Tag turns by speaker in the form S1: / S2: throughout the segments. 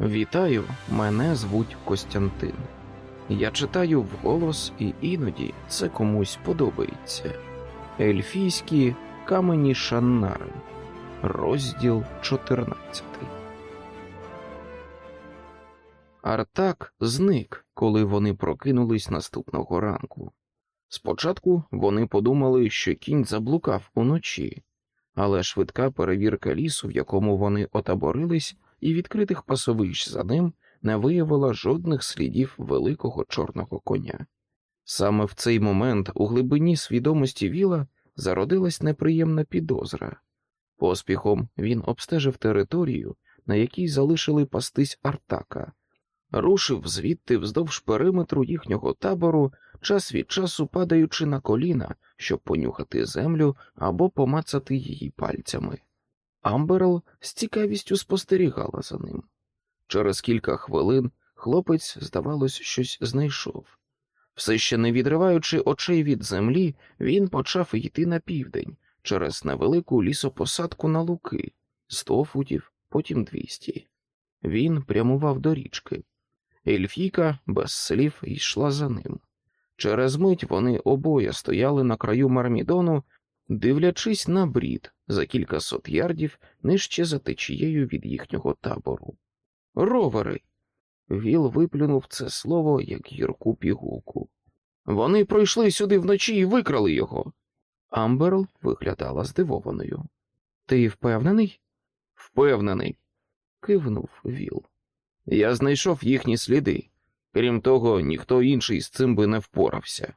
S1: Вітаю, мене звуть Костянтин. Я читаю вголос, і іноді це комусь подобається. Ельфійські камені Шаннари, розділ 14. Артак зник, коли вони прокинулись наступного ранку. Спочатку вони подумали, що кінь заблукав уночі, але швидка перевірка лісу, в якому вони отаборились, і відкритих пасовищ за ним не виявила жодних слідів великого чорного коня. Саме в цей момент у глибині свідомості Віла зародилась неприємна підозра. Поспіхом він обстежив територію, на якій залишили пастись Артака, рушив звідти вздовж периметру їхнього табору, час від часу падаючи на коліна, щоб понюхати землю або помацати її пальцями. Амберл з цікавістю спостерігала за ним. Через кілька хвилин хлопець, здавалось, щось знайшов. Все ще не відриваючи очей від землі, він почав йти на південь через невелику лісопосадку на луки сто футів, потім двісті. Він прямував до річки. Ельфійка без слів йшла за ним. Через мить вони обоє стояли на краю Мермідону, дивлячись на брід за кількасот ярдів нижче за течією від їхнього табору. Ровери. Віл виплюнув це слово як гірку пігулку. Вони пройшли сюди вночі і викрали його. Амберл виглядала здивованою. Ти впевнений? Впевнений, кивнув Віл. Я знайшов їхні сліди. Крім того, ніхто інший з цим би не впорався.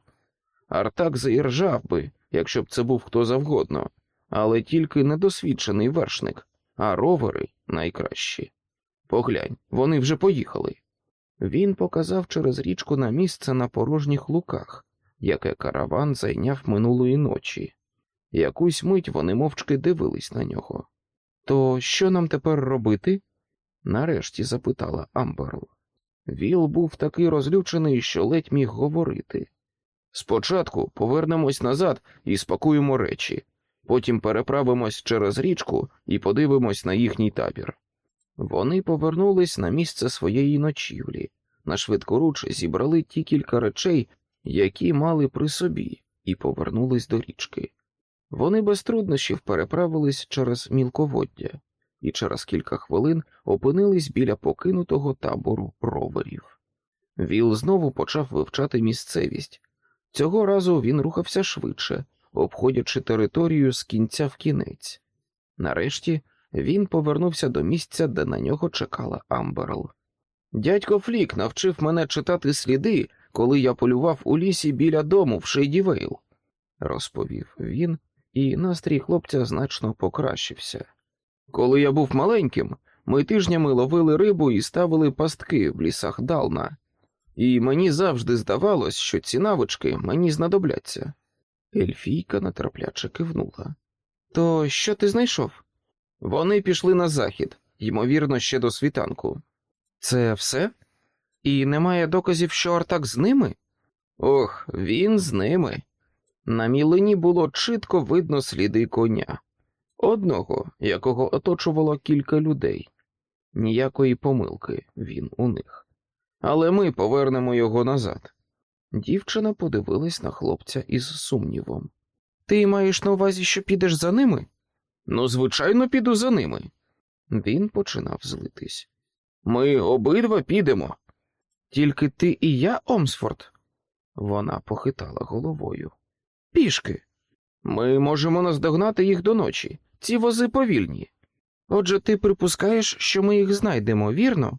S1: Артак заіржав би, якщо б це був хто завгодно, але тільки недосвідчений вершник, а ровери найкращі. Поглянь, вони вже поїхали. Він показав через річку на місце на порожніх луках, яке караван зайняв минулої ночі. Якусь мить вони мовчки дивились на нього. То що нам тепер робити? нарешті запитала Амберл. Віл був такий розлючений, що ледь міг говорити. Спочатку повернемось назад і спакуємо речі, потім переправимось через річку і подивимось на їхній табір. Вони повернулись на місце своєї ночівлі, на швидкоруч зібрали ті кілька речей, які мали при собі, і повернулись до річки. Вони без труднощів переправились через мілководдя і через кілька хвилин опинились біля покинутого табору роверів. Віл знову почав вивчати місцевість. Цього разу він рухався швидше, обходячи територію з кінця в кінець. Нарешті він повернувся до місця, де на нього чекала Амберл. Дядько Флік навчив мене читати сліди, коли я полював у лісі біля дому в Шейді Вейл, розповів він, і настрій хлопця значно покращився. Коли я був маленьким, ми тижнями ловили рибу і ставили пастки в лісах Дална, і мені завжди здавалось, що ці навички мені знадобляться. Ельфійка нетерпляче кивнула. То що ти знайшов? Вони пішли на захід, ймовірно, ще до світанку. Це все? І немає доказів, що Артак з ними? Ох, він з ними. На мілині було чітко видно сліди коня, одного, якого оточувало кілька людей. Ніякої помилки він у них. Але ми повернемо його назад. Дівчина подивилась на хлопця із сумнівом. Ти маєш на увазі, що підеш за ними? Ну, звичайно, піду за ними. Він починав злитись. Ми обидва підемо. Тільки ти і я, Омсфорд. Вона похитала головою. Пішки. Ми можемо наздогнати їх до ночі. Ці вози повільні. Отже, ти припускаєш, що ми їх знайдемо, вірно?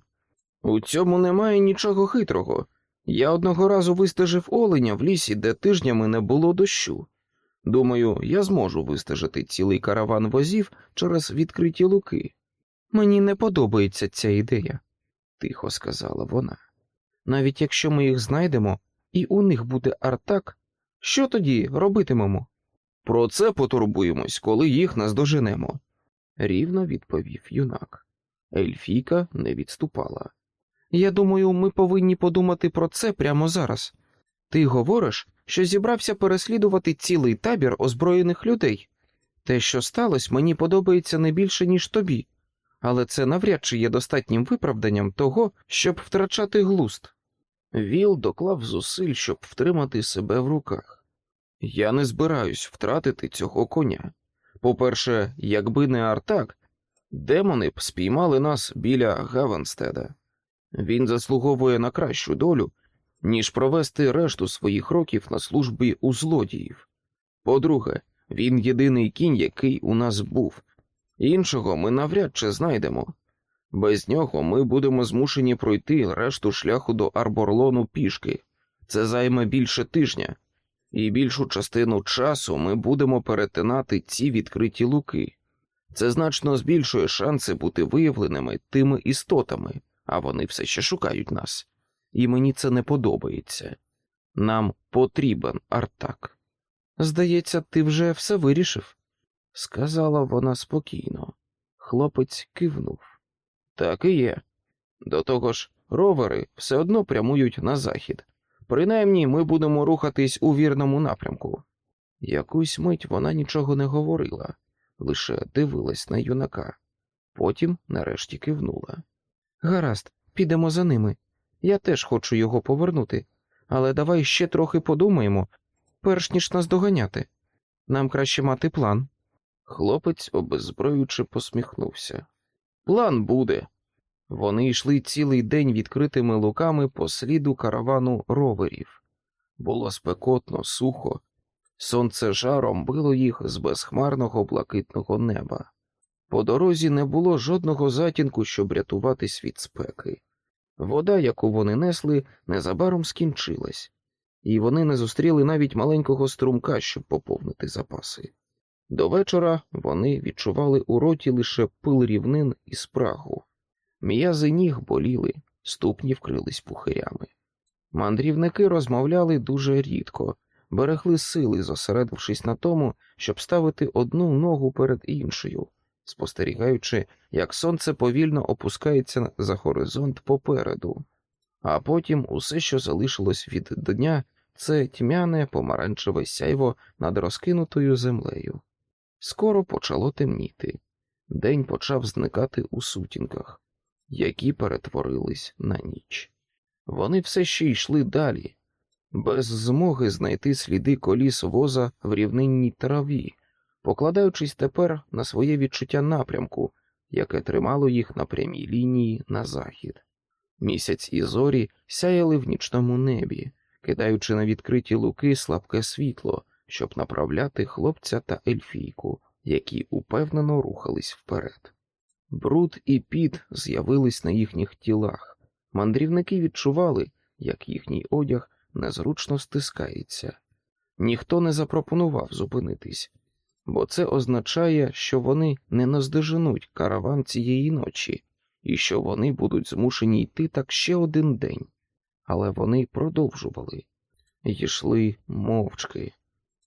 S1: У цьому немає нічого хитрого. Я одного разу вистежив оленя в лісі, де тижнями не було дощу. Думаю, я зможу вистежити цілий караван возів через відкриті луки. Мені не подобається ця ідея, тихо сказала вона. Навіть якщо ми їх знайдемо, і у них буде артак, що тоді робитимемо? Про це потурбуємось, коли їх наздоженемо, рівно відповів юнак. Ельфійка не відступала. Я думаю, ми повинні подумати про це прямо зараз. Ти говориш, що зібрався переслідувати цілий табір озброєних людей. Те, що сталося, мені подобається не більше, ніж тобі. але це навряд чи є достатнім виправданням того, щоб втрачати глуст. Віл доклав зусиль, щоб втримати себе в руках. Я не збираюсь втратити цього коня. По-перше, якби не Артак, демони б спіймали нас біля Гавенстеда. Він заслуговує на кращу долю, ніж провести решту своїх років на службі у злодіїв. По-друге, він єдиний кінь, який у нас був, іншого ми навряд чи знайдемо. Без нього ми будемо змушені пройти решту шляху до Арборлону пішки. Це займе більше тижня, і більшу частину часу ми будемо перетинати ці відкриті луки. Це значно збільшує шанси бути виявленими тими істотами, а вони все ще шукають нас. І мені це не подобається. Нам потрібен Артак. Здається, ти вже все вирішив, сказала вона спокійно. Хлопець кивнув. Так і є. До того ж, ровери все одно прямують на захід. Принаймні ми будемо рухатись у вірному напрямку. Якусь мить вона нічого не говорила, лише дивилась на юнака. Потім нарешті кивнула. Гаразд, підемо за ними. Я теж хочу його повернути, але давай ще трохи подумаємо, перш ніж нас доганяти. Нам краще мати план. Хлопець, обезброючи, посміхнувся. План буде. Вони йшли цілий день відкритими луками по сліду каравану роверів. Було спекотно, сухо, сонце жаром било їх з безхмарного блакитного неба. По дорозі не було жодного затінку, щоб рятуватись від спеки. Вода, яку вони несли, незабаром скінчилась, і вони не зустріли навіть маленького струмка, щоб поповнити запаси. До вечора вони відчували у роті лише пил рівнин і спрагу. М'язи ніг боліли, ступні вкрились пухирями. Мандрівники розмовляли дуже рідко, берегли сили, зосередившись на тому, щоб ставити одну ногу перед іншою, спостерігаючи, як сонце повільно опускається за горизонт попереду, а потім усе, що залишилось від дня, це тьмяне помаранчеве сяйво над розкинутою землею. Скоро почало темніти. День почав зникати у сутінках, які перетворились на ніч. Вони все ще йшли далі, без змоги знайти сліди коліс воза в рівнинній траві, покладаючись тепер на своє відчуття напрямку, яке тримало їх на прямій лінії на захід. Місяць і зорі сяяли в нічному небі, кидаючи на відкриті луки слабке світло, щоб направляти хлопця та ельфійку, які упевнено рухались вперед. Бруд і піт з'явились на їхніх тілах. Мандрівники відчували, як їхній одяг незручно стискається. Ніхто не запропонував зупинитись, бо це означає, що вони не наздоженуть караван цієї ночі і що вони будуть змушені йти так ще один день. Але вони продовжували йшли мовчки.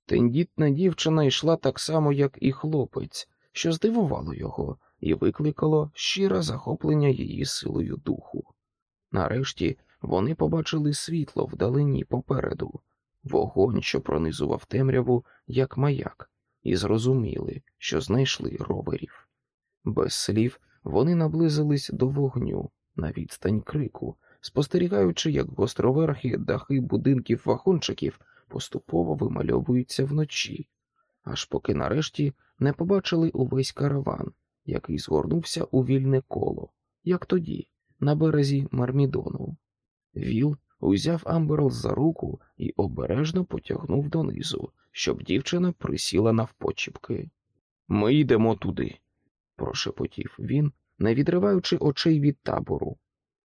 S1: Тендітна дівчина йшла так само, як і хлопець, що здивувало його і викликало щире захоплення її силою духу. Нарешті вони побачили світло вдалині попереду, вогонь, що пронизував темряву, як маяк, і зрозуміли, що знайшли роверів. Без слів вони наблизились до вогню на відстань крику, спостерігаючи, як гостроверхі дахи будинків вагончиків поступово вимальовуються вночі, аж поки нарешті не побачили увесь караван, який згорнувся у вільне коло, як тоді, на березі Мармідону. Віл узяв Амберл за руку і обережно потягнув донизу, щоб дівчина присіла навпочіпки. Ми йдемо туди, прошепотів він, не відриваючи очей від табору.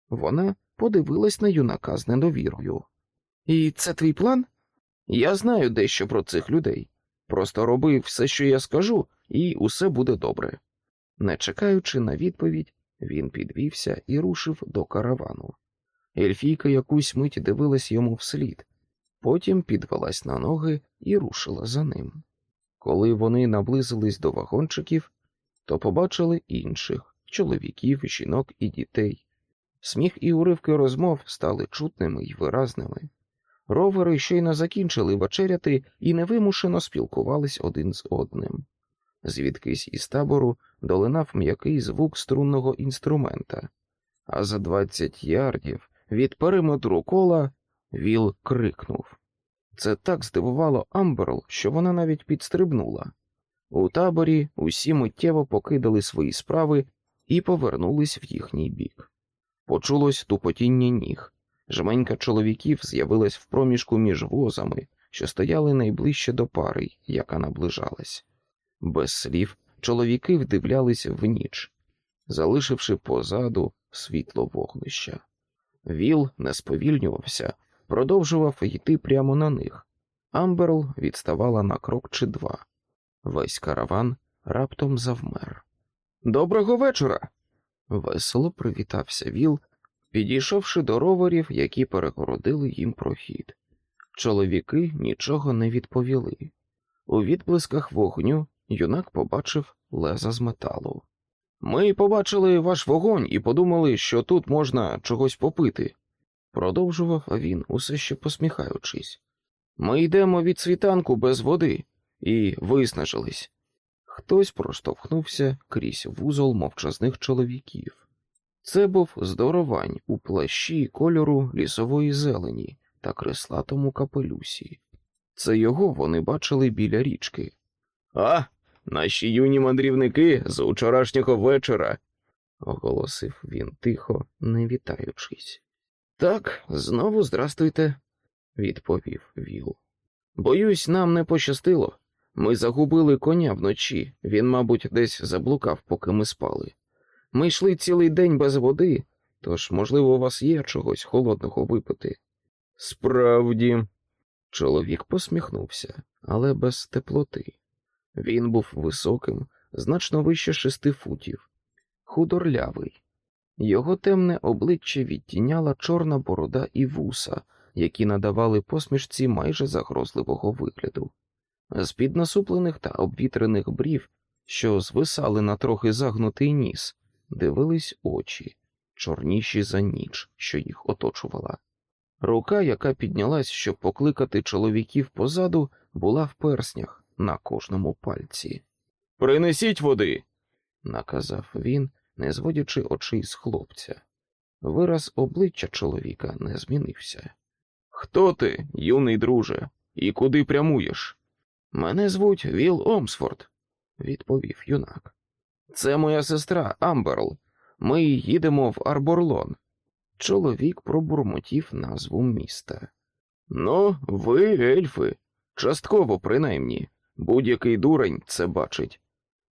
S1: Вона подивилась на юнака з недовірою. І це твій план? Я знаю дещо про цих людей. Просто роби все, що я скажу, і усе буде добре. Не чекаючи на відповідь, він підвівся і рушив до каравану. Ельфійка якусь мить дивилась йому вслід, потім підвелась на ноги і рушила за ним. Коли вони наблизились до вагончиків, то побачили інших чоловіків, жінок і дітей. Сміх і уривки розмов стали чутними й виразними. Ровери щойно закінчили вечеряти і невимушено спілкувались один з одним. звідкись із табору долинав м'який звук струнного інструмента, а за двадцять ярдів від периметру кола Віл крикнув. Це так здивувало Амберл, що вона навіть підстрибнула. У таборі усі миттєво покидали свої справи і повернулись в їхній бік. Почулось тупотіння ніг. Жменька чоловіків з'явилась в проміжку між возами, що стояли найближче до пари, яка наближалась. Без слів чоловіки вдивлялись в ніч, залишивши позаду світло вогнища. Віл не сповільнювався, продовжував йти прямо на них. Амберл відставала на крок чи два. Весь караван раптом завмер. Доброго вечора. Весело привітався Віл, підійшовши до роверів, які перегородили їм прохід. Чоловіки нічого не відповіли. У відблисках вогню юнак побачив леза з металу. Ми побачили ваш вогонь і подумали, що тут можна чогось попити, продовжував він, усе ще посміхаючись. Ми йдемо від світанку без води і виснажились. Хтось проштовхнувся крізь вузол мовчазних чоловіків. Це був здоровань у плащі кольору лісової зелені та креслатому капелюсі. Це його вони бачили біля річки. А, наші юні мандрівники з учорашнього вечора, оголосив він тихо, не вітаючись. Так, знову здрастуйте, відповів Віл. Боюсь, нам не пощастило. Ми загубили коня вночі, він, мабуть, десь заблукав, поки ми спали. Ми йшли цілий день без води, тож, можливо, у вас є чогось холодного випити. Справді, чоловік посміхнувся, але без теплоти. Він був високим, значно вище шести футів, худорлявий. Його темне обличчя відтіняла чорна борода і вуса, які надавали посмішці майже загрозливого вигляду. З під насуплених та обвітрених брів, що звисали на трохи загнутий ніс, дивились очі, чорніші за ніч, що їх оточувала. Рука, яка піднялась, щоб покликати чоловіків позаду, була в перснях на кожному пальці. Принесіть води, наказав він, не зводячи очей з хлопця. Вираз обличчя чоловіка не змінився. Хто ти, юний друже, і куди прямуєш? Мене звуть Віл Омсфорд, відповів юнак. Це моя сестра Амберл. Ми їдемо в Арборлон. Чоловік пробурмотів назву міста. Ну, ви, ельфи, частково, принаймні, будь-який дурень це бачить.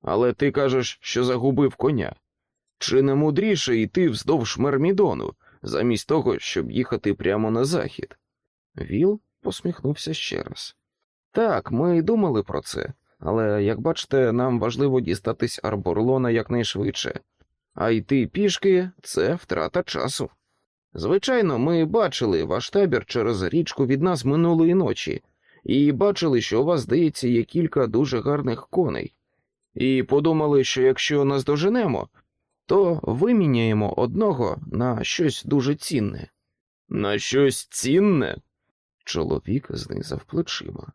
S1: Але ти кажеш, що загубив коня. Чи не мудріше йти вздовж Мермідону, замість того, щоб їхати прямо на захід? Віл посміхнувся ще раз. Так, ми думали про це, але, як бачите, нам важливо дістатись Арборлона якнайшвидше, а йти пішки це втрата часу. Звичайно, ми бачили ваш табір через річку від нас минулої ночі, і бачили, що у вас, здається, є кілька дуже гарних коней, і подумали, що якщо нас доженемо, то виміняємо одного на щось дуже цінне. На щось цінне? Чоловік знизав плечима.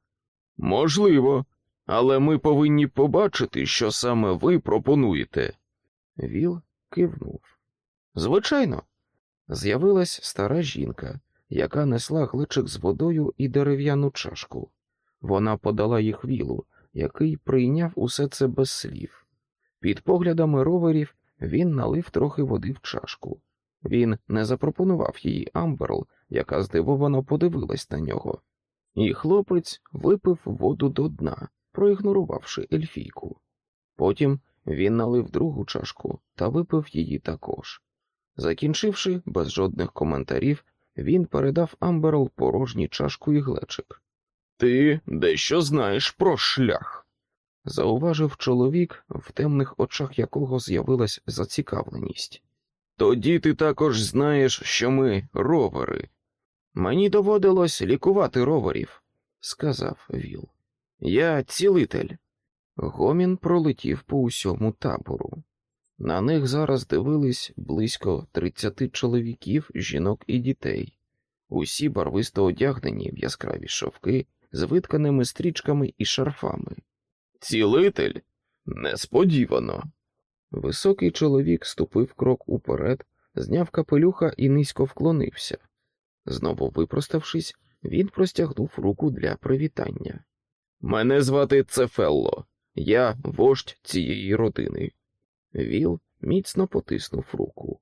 S1: Можливо, але ми повинні побачити, що саме ви пропонуєте. Віл кивнув. Звичайно, з'явилась стара жінка, яка несла гличик з водою і дерев'яну чашку. Вона подала їх вілу, який прийняв усе це без слів. Під поглядами роверів він налив трохи води в чашку. Він не запропонував її Амберл, яка здивовано подивилась на нього, і хлопець випив воду до дна, проігнорувавши ельфійку. Потім він налив другу чашку та випив її також. Закінчивши, без жодних коментарів, він передав Амберл порожню чашку і глечик. Ти дещо знаєш про шлях, зауважив чоловік, в темних очах якого з'явилась зацікавленість. Тоді ти також знаєш, що ми ровери. Мені доводилось лікувати роверів, сказав Віл. Я цілитель. Гомін пролетів по усьому табору. На них зараз дивились близько тридцяти чоловіків, жінок і дітей, усі барвисто одягнені в яскраві шовки з витканими стрічками і шарфами. Цілитель?
S2: Несподівано.
S1: Високий чоловік ступив крок уперед, зняв капелюха і низько вклонився. Знову випроставшись, він простягнув руку для привітання.
S2: Мене звати Цефелло, я вождь цієї родини.
S1: Віл міцно потиснув руку.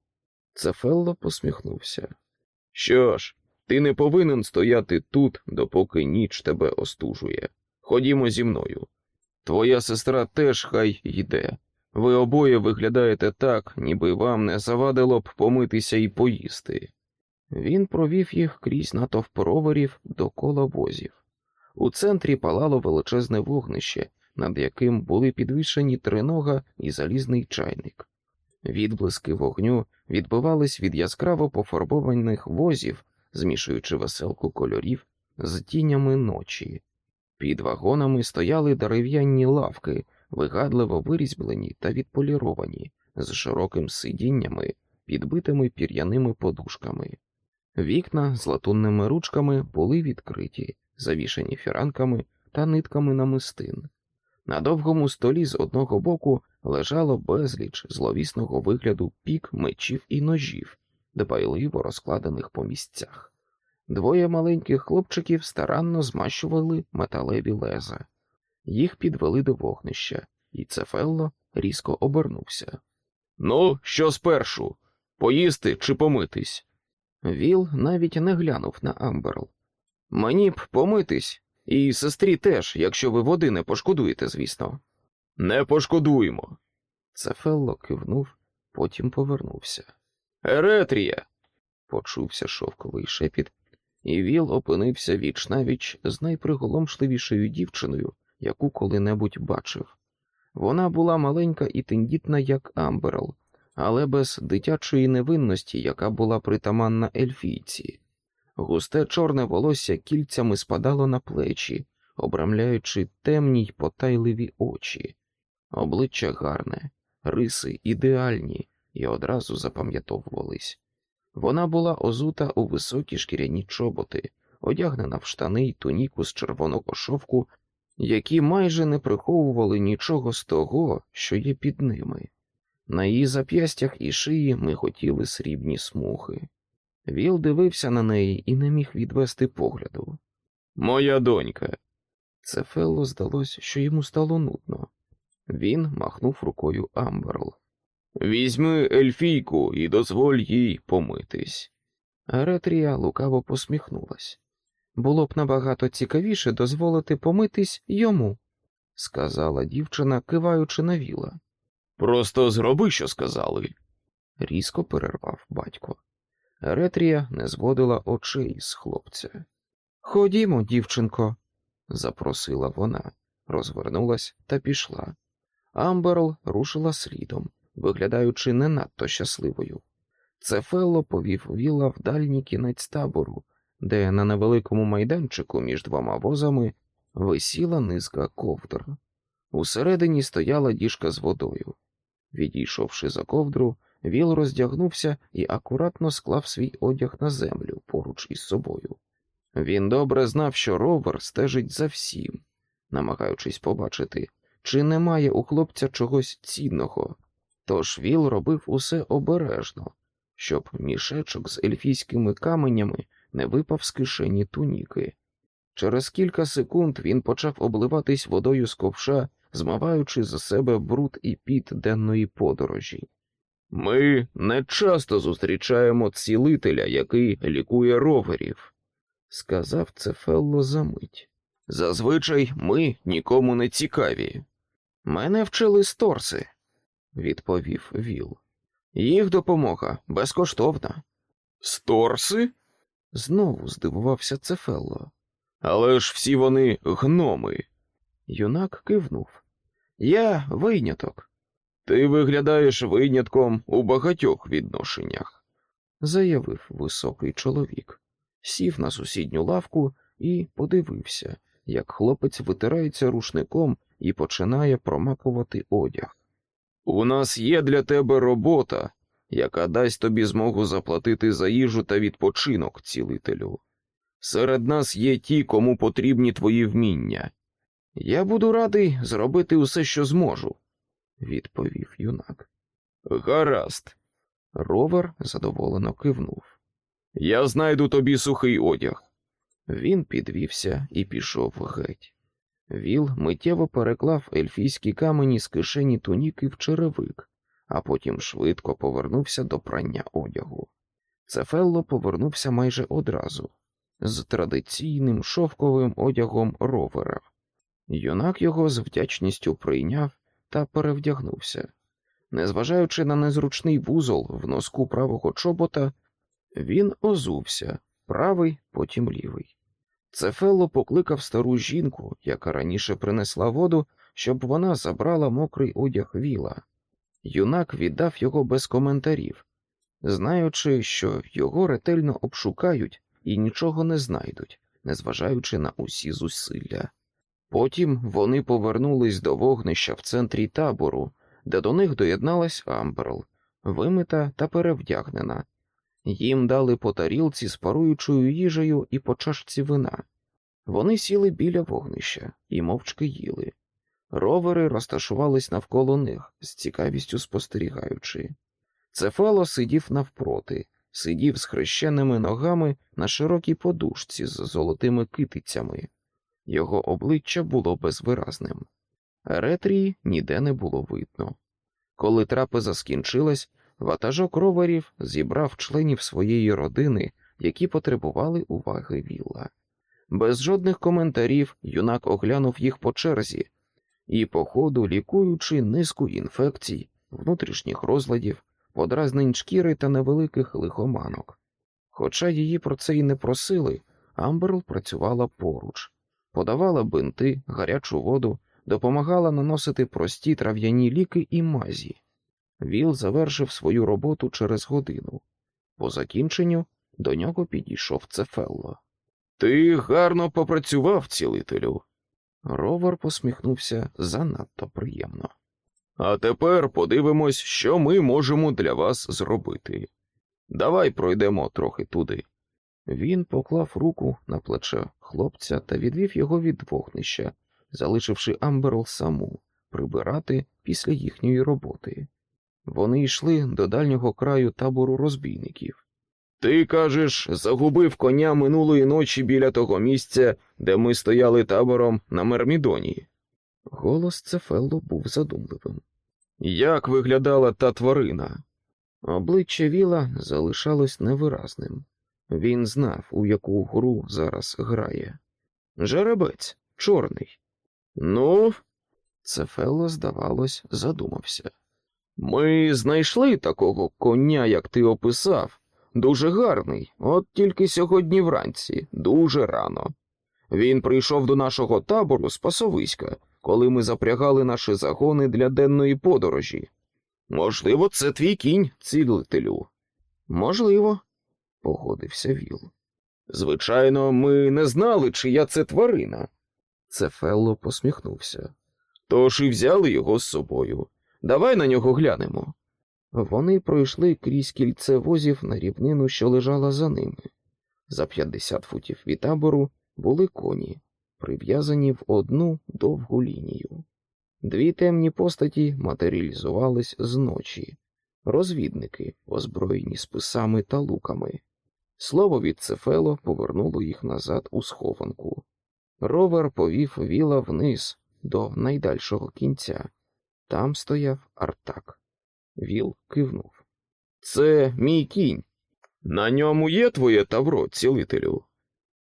S1: Цефелло посміхнувся.
S2: Що ж, ти не повинен стояти тут, допоки ніч тебе остужує. Ходімо зі мною. Твоя сестра теж хай йде. Ви обоє виглядаєте так, ніби вам не завадило б помитися і поїсти.
S1: Він провів їх крізь натовп роверів до кола возів. У центрі палало величезне вогнище, над яким були підвішені тринога і залізний чайник. Відблиски вогню відбивались від яскраво пофарбованих возів, змішуючи веселку кольорів з тінями ночі. Під вагонами стояли дерев'яні лавки, вигадливо вирізблені та відполіровані, з широким сидіннями, підбитими пір'яними подушками. Вікна з латунними ручками були відкриті, завішані фіранками та нитками намистин. На довгому столі з одного боку лежало безліч зловісного вигляду пік, мечів і ножів, дбайливо розкладених по місцях. Двоє маленьких хлопчиків старанно змащували металеві леза. Їх підвели до вогнища, і Цефелло різко обернувся.
S2: Ну, що спершу? Поїсти чи помитись?
S1: Віл навіть не глянув на Амберл.
S2: Мені б помитись, і сестрі теж, якщо ви води не пошкодуєте, звісно. Не пошкодуємо.
S1: Цефелло кивнув, потім повернувся.
S2: Еретрія.
S1: Почувся шовковий шепіт, і Віл опинився віч навіч з найприголомшливішою дівчиною, яку коли-небудь бачив. Вона була маленька і тендітна, як Амберл, але без дитячої невинності, яка була притаманна ельфійці. Густе чорне волосся кільцями спадало на плечі, обрамляючи темні й потайливі очі, обличчя гарне, риси ідеальні і одразу запам'ятовувались. Вона була озута у високі шкіряні чоботи, одягнена в штани й туніку з червоного шовку, які майже не приховували нічого з того, що є під ними. На її зап'ястях і шиї миготіли срібні смуги. Віл дивився на неї і не міг відвести погляду.
S2: Моя донька.
S1: Цефелло здалось, що йому стало нудно. Він махнув рукою Амберл.
S2: Візьми ельфійку і дозволь їй помитись.
S1: Еретрія лукаво посміхнулась. Було б набагато цікавіше дозволити помитись йому, сказала дівчина, киваючи на Віла.
S2: Просто зроби, що сказали,
S1: різко перервав батько. Еретрія не зводила очей з хлопця. Ходімо, дівчинко, запросила вона, розвернулась та пішла. Амберл рушила слідом, виглядаючи не надто щасливою. Цефелло повів Віла в дальній кінець табору, де на невеликому майданчику між двома возами висіла низка ковдр. Усередині стояла діжка з водою. Відійшовши за ковдру, Віл роздягнувся і акуратно склав свій одяг на землю поруч із собою. Він добре знав, що ровер стежить за всім, намагаючись побачити, чи немає у хлопця чогось цінного. Тож Віл робив усе обережно, щоб мішечок з ельфійськими каменями не випав з кишені туніки. Через кілька секунд він почав обливатись водою з ковша, змиваючи за себе бруд і піт денної подорожі.
S2: Ми не часто зустрічаємо цілителя, який лікує роверів,
S1: сказав Цефелло за мить.
S2: Зазвичай ми нікому не цікаві.
S1: Мене вчили сторси, відповів Віл. Їх допомога безкоштовна.
S2: Сторси?
S1: Знову здивувався Цефелло.
S2: Але ж всі вони гноми.
S1: Юнак кивнув. Я виняток.
S2: Ти виглядаєш винятком у багатьох відношеннях,
S1: заявив високий чоловік, сів на сусідню лавку і подивився, як хлопець витирається рушником і починає промакувати одяг.
S2: У нас є для тебе робота, яка дасть тобі змогу заплатити за їжу та відпочинок, цілителю. Серед нас є ті, кому потрібні твої вміння.
S1: Я буду радий зробити усе, що зможу, відповів юнак.
S2: Гаразд.
S1: Ровер задоволено кивнув.
S2: Я знайду тобі сухий одяг.
S1: Він підвівся і пішов геть. Віл миттєво переклав ельфійські камені з кишені туніки в черевик, а потім швидко повернувся до прання одягу. Цефелло повернувся майже одразу з традиційним шовковим одягом ровера. Юнак його з вдячністю прийняв та перевдягнувся. Незважаючи на незручний вузол в носку правого чобота, він озувся правий, потім лівий. Цефелло покликав стару жінку, яка раніше принесла воду, щоб вона забрала мокрий одяг Віла. Юнак віддав його без коментарів, знаючи, що його ретельно обшукають і нічого не знайдуть, незважаючи на усі зусилля. Потім вони повернулись до вогнища в центрі табору, де до них доєдналась Амберл, вимита та перевдягнена. Їм дали по тарілці з паруючою їжею і по чашці вина. Вони сіли біля вогнища і мовчки їли. Ровери розташувались навколо них, з цікавістю спостерігаючи. Цефало сидів навпроти, сидів з хрещеними ногами на широкій подушці з золотими китицями. Його обличчя було безвиразним. Ретрії ніде не було видно. Коли трапеза скінчилась, ватажок роверів зібрав членів своєї родини, які потребували уваги вілла. Без жодних коментарів юнак оглянув їх по черзі і, по ходу, лікуючи низку інфекцій, внутрішніх розладів, подразнень шкіри та невеликих лихоманок. Хоча її про це й не просили, Амберл працювала поруч, подавала бинти, гарячу воду, допомагала наносити прості трав'яні ліки і мазі. Віл завершив свою роботу через годину. По закінченню до нього підійшов Цефелло.
S2: Ти гарно попрацював, цілителю.
S1: Ровер посміхнувся занадто приємно.
S2: А тепер подивимось, що ми можемо для вас зробити. Давай пройдемо трохи туди.
S1: Він поклав руку на плече хлопця та відвів його від вогнища, залишивши Амберл саму прибирати після їхньої роботи. Вони йшли до дальнього краю табору розбійників.
S2: Ти кажеш, загубив коня минулої ночі біля того місця, де ми стояли табором на Мермідоні.
S1: Голос Цефелло був задумливим.
S2: Як виглядала та тварина?
S1: Обличчя Віла залишалось невиразним. Він знав, у яку гру зараз грає. Жеребець чорний.
S2: Ну,
S1: Цефелло, здавалось, задумався.
S2: ми знайшли такого коня, як ти описав. Дуже гарний, от тільки сьогодні вранці, дуже рано. Він прийшов до нашого табору з пасовиська, коли ми запрягали наші загони для денної подорожі. Можливо, це твій кінь, цілителю.
S1: Можливо, погодився Віл.
S2: Звичайно, ми не знали, чия це тварина,
S1: Цефелло посміхнувся.
S2: тож і взяли його з собою. Давай на нього глянемо.
S1: Вони пройшли крізь кільце возів на рівнину, що лежала за ними. За 50 футів від табору були коні, прив'язані в одну довгу лінію. Дві темні постаті матеріалізувались з ночі, розвідники, озброєні списами та луками. Слово від Цефело повернуло їх назад у схованку. Ровер повів Віла вниз до найдальшого кінця. Там стояв Артак. Віл кивнув.
S2: Це мій кінь. На ньому є твоє тавро, цілителю?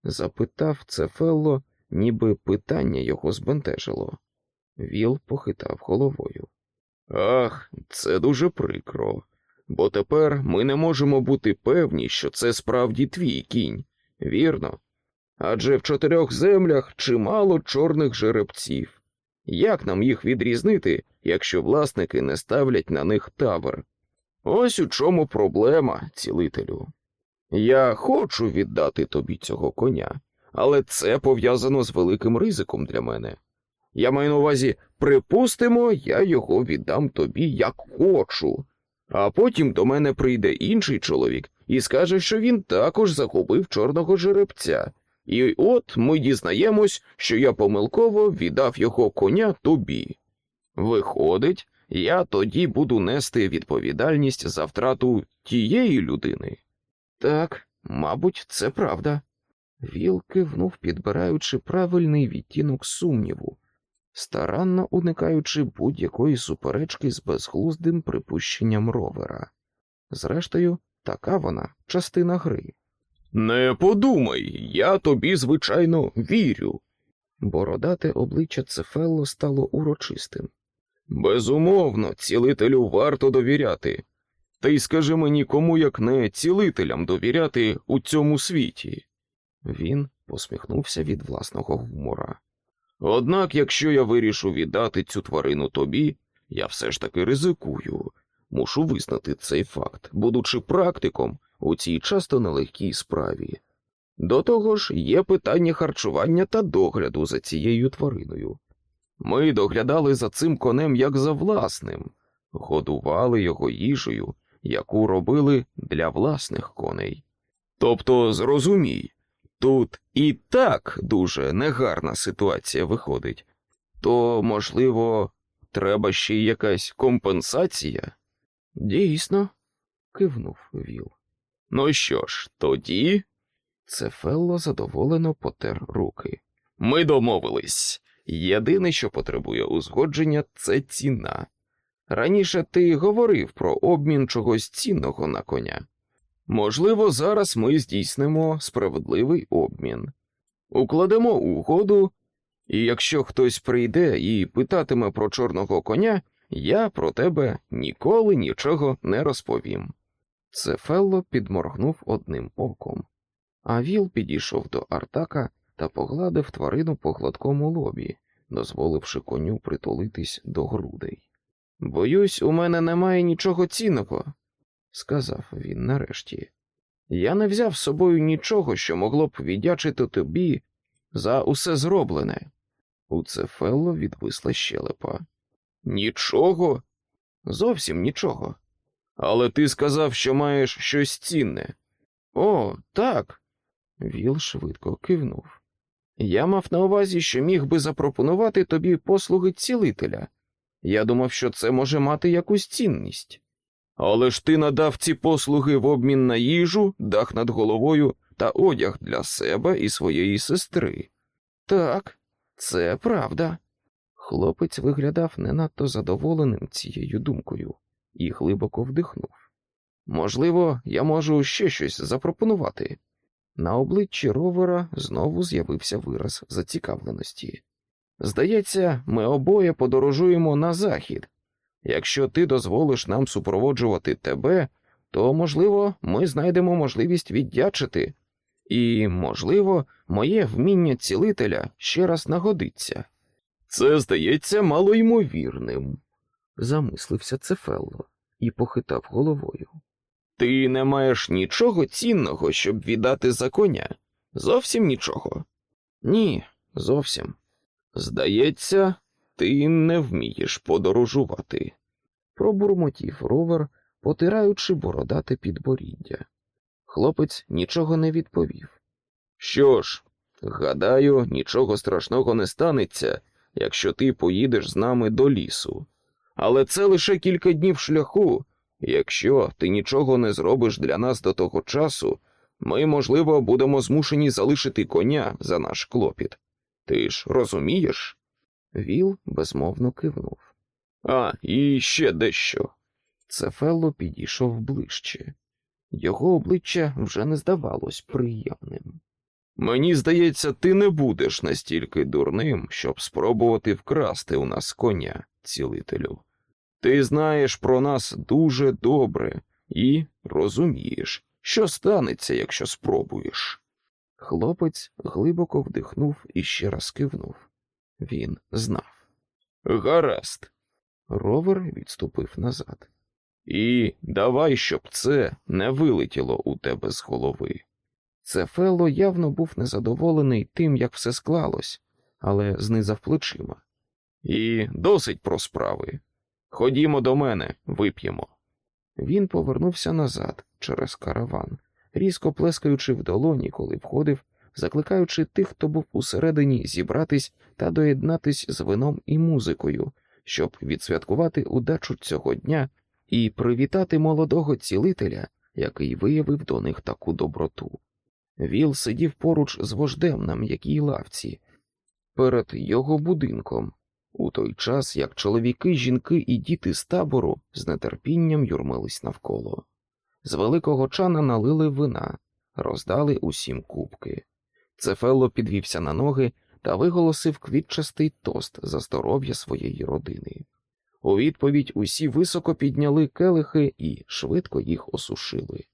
S1: Запитав Цефелло, ніби питання його збентежило. Віл похитав головою.
S2: Ах, це дуже прикро. Бо тепер ми не можемо бути певні, що це справді твій кінь, вірно? Адже в чотирьох землях чимало чорних жеребців. Як нам їх відрізнити, якщо власники не ставлять на них тавер? Ось у чому проблема, цілителю. Я хочу віддати тобі цього коня, але це пов'язано з великим ризиком для мене. Я маю на увазі, припустимо, я його віддам тобі як хочу, а потім до мене прийде інший чоловік і скаже, що він також загубив чорного жеребця. І от ми дізнаємось, що я помилково віддав його коня тобі. Виходить, я тоді буду нести відповідальність за втрату тієї людини.
S1: Так, мабуть, це правда. Віл кивнув, підбираючи правильний відтінок сумніву, старанно уникаючи будь-якої суперечки з безглуздим припущенням ровера. Зрештою, така вона частина гри.
S2: Не подумай, я тобі, звичайно, вірю.
S1: Бородате обличчя Цефелло стало урочистим.
S2: Безумовно, цілителю варто довіряти. Та й скажи мені, кому як не цілителям довіряти у цьому світі.
S1: Він посміхнувся від власного гумора.
S2: Однак, якщо я вирішу віддати цю тварину тобі, я все ж таки ризикую. Мушу визнати цей факт, будучи практиком у цій часто нелегкій справі. До того ж, є питання харчування та догляду за цією твариною. Ми доглядали за цим конем як за власним, годували його їжею, яку робили для власних коней. Тобто, зрозумій, тут і так дуже негарна ситуація виходить, то, можливо, треба ще якась компенсація?
S1: Дійсно, кивнув Віл.
S2: Ну що ж, тоді
S1: Цефелло задоволено потер руки.
S2: ми домовились. Єдине, що потребує узгодження, це ціна. Раніше ти говорив про обмін чогось цінного на коня. Можливо, зараз ми здійснимо справедливий обмін. Укладемо угоду, і якщо хтось прийде і питатиме про чорного коня, я про тебе ніколи нічого не розповім.
S1: Цефелло підморгнув одним оком, а Віл підійшов до Артака та погладив тварину по гладкому лобі, дозволивши коню притулитись до грудей. Боюсь, у мене немає нічого цінного, сказав він нарешті. Я не взяв з собою нічого, що могло б віддячити тобі за усе зроблене. У Цефелло відвисла щелепа.
S2: Нічого?
S1: Зовсім нічого.
S2: Але ти сказав, що маєш щось цінне.
S1: О, так. Віл швидко кивнув. Я мав на увазі, що міг би запропонувати тобі послуги цілителя. Я думав, що це може мати якусь цінність.
S2: Але ж ти надав ці послуги в обмін на їжу, дах над головою та одяг для себе і своєї сестри.
S1: Так, це правда. Хлопець виглядав не надто задоволеним цією думкою і глибоко вдихнув. Можливо, я можу ще щось запропонувати. На обличчі ровера знову з'явився вираз зацікавленості. Здається, ми обоє подорожуємо на захід. Якщо ти дозволиш нам супроводжувати тебе, то, можливо, ми знайдемо можливість віддячити, і, можливо, моє вміння цілителя ще раз нагодиться.
S2: Це здається малоймовірним.
S1: Замислився Цефелло і похитав головою.
S2: Ти не маєш нічого цінного, щоб віддати за коня. Зовсім нічого.
S1: Ні, зовсім.
S2: Здається, ти не вмієш подорожувати.
S1: Пробурмотів ровер, потираючи бородате підборіддя. Хлопець нічого не відповів.
S2: Що ж, гадаю, нічого страшного не станеться, якщо ти поїдеш з нами до лісу. Але це лише кілька днів шляху. Якщо ти нічого не зробиш для нас до того часу, ми, можливо, будемо змушені залишити коня за наш клопіт. Ти ж розумієш?
S1: Віл безмовно кивнув.
S2: А, і ще дещо.
S1: Цефелло підійшов ближче. Його обличчя вже не здавалось приємним.
S2: Мені здається, ти не будеш настільки дурним, щоб спробувати вкрасти у нас коня, цілителю. Ти знаєш про нас дуже добре і розумієш, що станеться, якщо спробуєш.
S1: Хлопець глибоко вдихнув і ще раз кивнув. Він знав.
S2: Гаразд.
S1: Ровер відступив назад.
S2: І давай, щоб це не вилетіло у тебе з голови.
S1: Цефело явно був незадоволений тим, як все склалось, але знизав плечима.
S2: І досить про справи. Ходімо до мене, вип'ємо.
S1: Він повернувся назад через караван, різко плескаючи в долоні, коли входив, закликаючи тих, хто був усередині, зібратись та доєднатись з вином і музикою, щоб відсвяткувати удачу цього дня і привітати молодого цілителя, який виявив до них таку доброту. Віл сидів поруч з вождем на м'якій лавці перед його будинком, у той час як чоловіки, жінки і діти з табору з нетерпінням юрмились навколо. З великого чана налили вина, роздали усім кубки. Цефелло підвівся на ноги та виголосив квітчастий тост за здоров'я своєї родини. У відповідь усі високо підняли келихи і швидко їх осушили.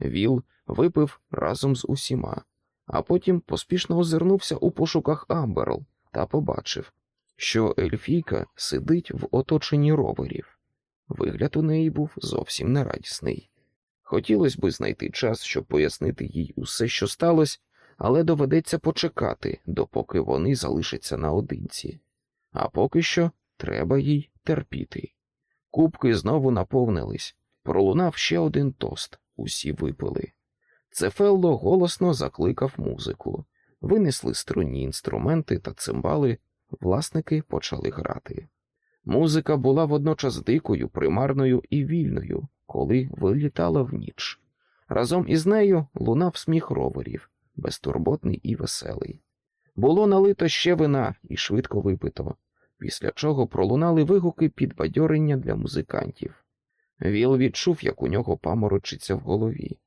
S1: Віл випив разом з усіма, а потім поспішно озирнувся у пошуках Амберл та побачив, що Ельфійка сидить в оточенні роверів. Вигляд у неї був зовсім нерадісний. Хотілося би знайти час, щоб пояснити їй усе, що сталося, але доведеться почекати, допоки вони залишаться наодинці. А поки що треба їй терпіти. Кубки знову наповнились, пролунав ще один тост, усі випили. Цефелло голосно закликав музику, винесли струнні інструменти та цимбали, власники почали грати. Музика була водночас дикою, примарною і вільною, коли вилітала в ніч. Разом із нею лунав сміх роверів, безтурботний і веселий. Було налито ще вина і швидко випито, після чого пролунали вигуки підбадьорення для музикантів. Віл відчув, як у нього паморочиться в голові.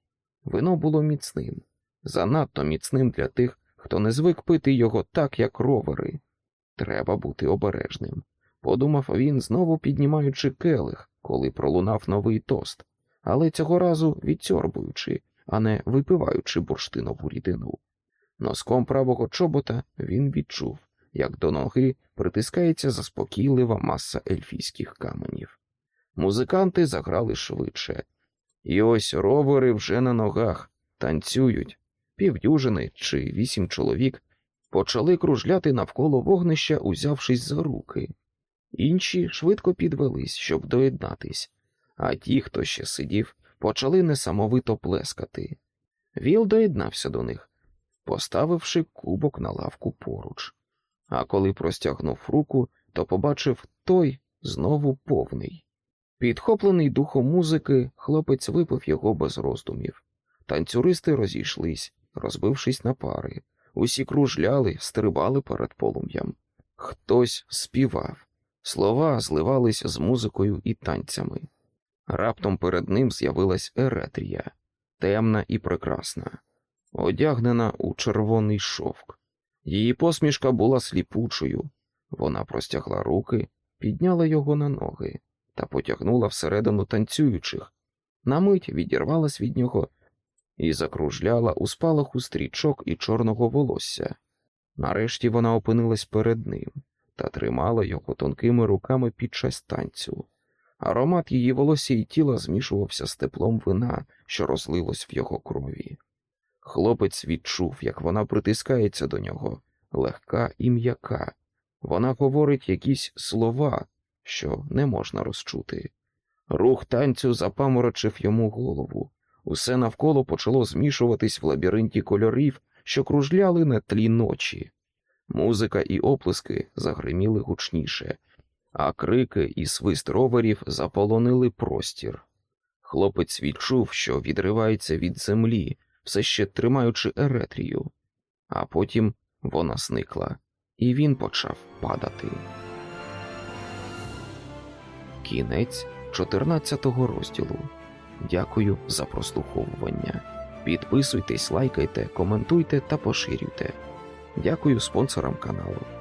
S1: Вино було міцним, занадто міцним для тих, хто не звик пити його так, як ровери. Треба бути обережним, подумав він, знову піднімаючи келих, коли пролунав новий тост, але цього разу відсьорбуючи, а не випиваючи бурштинову рідину. Носком правого чобота він відчув, як до ноги притискається заспокійлива маса ельфійських каменів. Музиканти заграли швидше, і ось ровери вже на ногах танцюють, півдюжини чи вісім чоловік почали кружляти навколо вогнища, узявшись за руки. Інші швидко підвелись, щоб доєднатись, а ті, хто ще сидів, почали несамовито плескати. Віл доєднався до них, поставивши кубок на лавку поруч. А коли простягнув руку, то побачив той знову повний. Підхоплений духом музики, хлопець випив його без роздумів. Танцюристи розійшлись, розбившись на пари. Усі кружляли, стрибали перед полум'ям. Хтось співав, слова зливались з музикою і танцями. Раптом перед ним з'явилась Еретрія, темна і прекрасна, одягнена у червоний шовк. Її посмішка була сліпучою. Вона простягла руки, підняла його на ноги та потягнула всередину танцюючих. На мить відірвалась від нього і закружляла у спалаху стрічок і чорного волосся. Нарешті вона опинилась перед ним та тримала його тонкими руками під час танцю. Аромат її волосся і тіла змішувався з теплом вина, що розлилось в його крові. Хлопець відчув, як вона притискається до нього, легка і м'яка. Вона говорить якісь слова, що не можна розчути. Рух танцю запаморочив йому голову. Усе навколо почало змішуватись в лабіринті кольорів, що кружляли на тлі ночі. Музика і оплески загриміли гучніше, а крики і свист роверів заполонили простір. Хлопець відчув, що відривається від землі, все ще тримаючи еретрію, а потім вона зникла, і він почав падати. Кінець 14 розділу. Дякую за прослуховування. Підписуйтесь, лайкайте, коментуйте та поширюйте. Дякую спонсорам каналу.